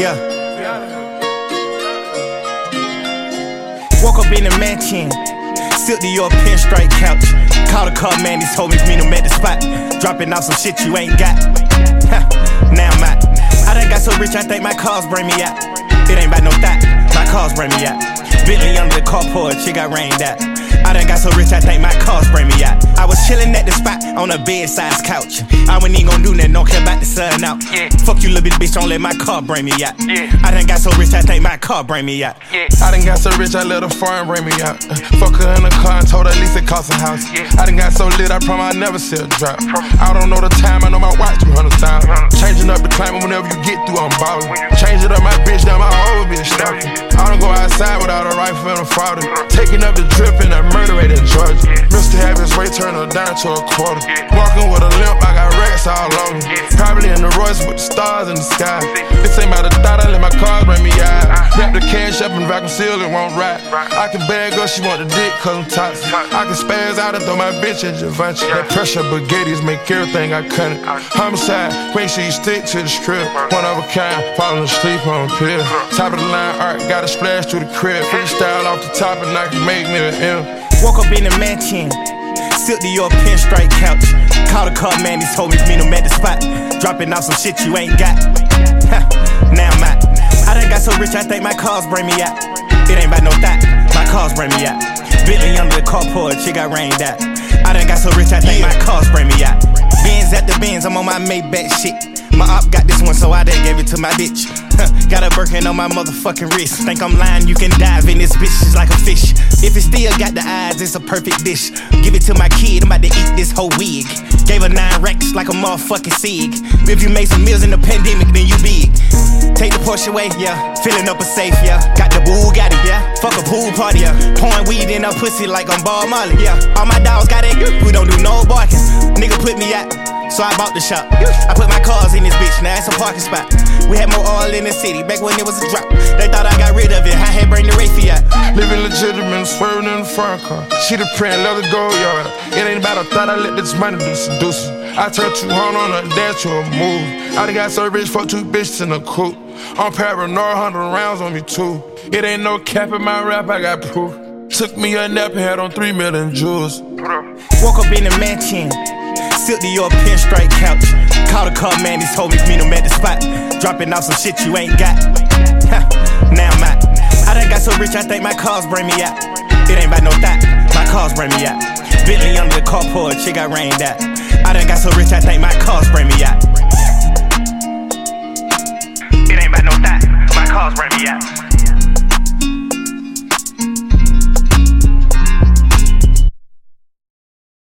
Yeah. Woke up in the mansion. Silk to your pinstripe couch. Called a car man, he told me meet him at the spot. Dropping off some shit you ain't got. now I'm out. I done got so rich, I think my cars bring me out. It ain't about no thought, my cars bring me out. Bentley under the carport, she got rained out. I done got so rich, I think my cars bring me out. Spot on a bed size couch. I wasn't even gon' do nothing, don't care about the sun out. Yeah. Fuck you, little bitch, bitch, don't let my car bring me out. Yeah. I done got so rich, I think my car bring me out. Yeah. I done got so rich, I let a foreign bring me out. Uh, Fuck her in the car and told her at least it cost a house. Yeah. I done got so lit, I promise I never see a drop. I don't know the time, I know my watch 200,000. Changing up the climate whenever you get through, I'm ballin'. Change it up, my bitch, now my whole bitch stalking. I don't go outside without a rifle and a fraud. Taking up the drip in a murder in Georgia. Mr. Have his way, turn her down to a quarter. Walking with a limp, I got racks all on me. Probably in the Royce with the stars in the sky. This ain't about a thought, I let my cars bring me out. Wrap the cash up and vacuum seal it, won't ride. I can bag her, she want the dick, cause I'm toxic. I can spaz out and throw my bitch in Givenchy. That pressure baguettes make everything I cut it. Homicide, make sure you stick to the strip. One of a kind, falling asleep on a pill. Top of the line art, got a splash through the crib. Freestyle off the top and I can make me an M. Woke up in the mansion. Silk to your pinstripe couch. Called a car man, he told me meet him at the spot. Dropping off some shit you ain't got. now I'm out. I done got so rich, I think my cars bring me out. It ain't about no thought, my cars bring me out. Bentley under the carport, she got rained out. I done got so rich, I think my cars bring me out. Benz at the Benz, I'm on my Maybach shit. My op got this one, so I done gave it to my bitch. got a Birkin on my motherfucking wrist. Think I'm lying, you can dive in this bitch, just like a fish. If it still got the eyes, it's a perfect dish. Give it to my kid, I'm about to eat this whole wig. Gave her nine racks like a motherfucking sig. If you made some meals in the pandemic, then you big. Take the Porsche away, yeah. Filling up a safe, yeah. Got the Bugatti, yeah. Fuck a pool party, yeah. Pouring weed in her pussy like I'm Ball Molly, yeah. All my dogs got it, good, we don't do no barking. Nigga put me out. So I bought the shop. I put my cars in this bitch, now it's a parking spot. We had more oil in the city back when it was a drop. They thought I got rid of it, I had bring the Rayfiat. Living legitimate, swerving in the front car. She the print, leather go yard. It ain't about a thought, I let this money do seducing. I turned 200 on a dash to a move. I done got so rich, fuck two bitches in a coupe. I'm paranoid, 100 rounds on me too. It ain't no cap in my rap, I got proof. Took me a nap and had on 3 million jewels. Woke up in the mansion. Silk to your pinstripe couch. Called a car man, he told me meet him at the spot. Dropping off some shit you ain't got. now I'm out. I done got so rich, I think my cars bring me out. It ain't about no thought, my cars bring me out. Bentley under the carport, she got rained out. I done got so rich, I think my cars bring me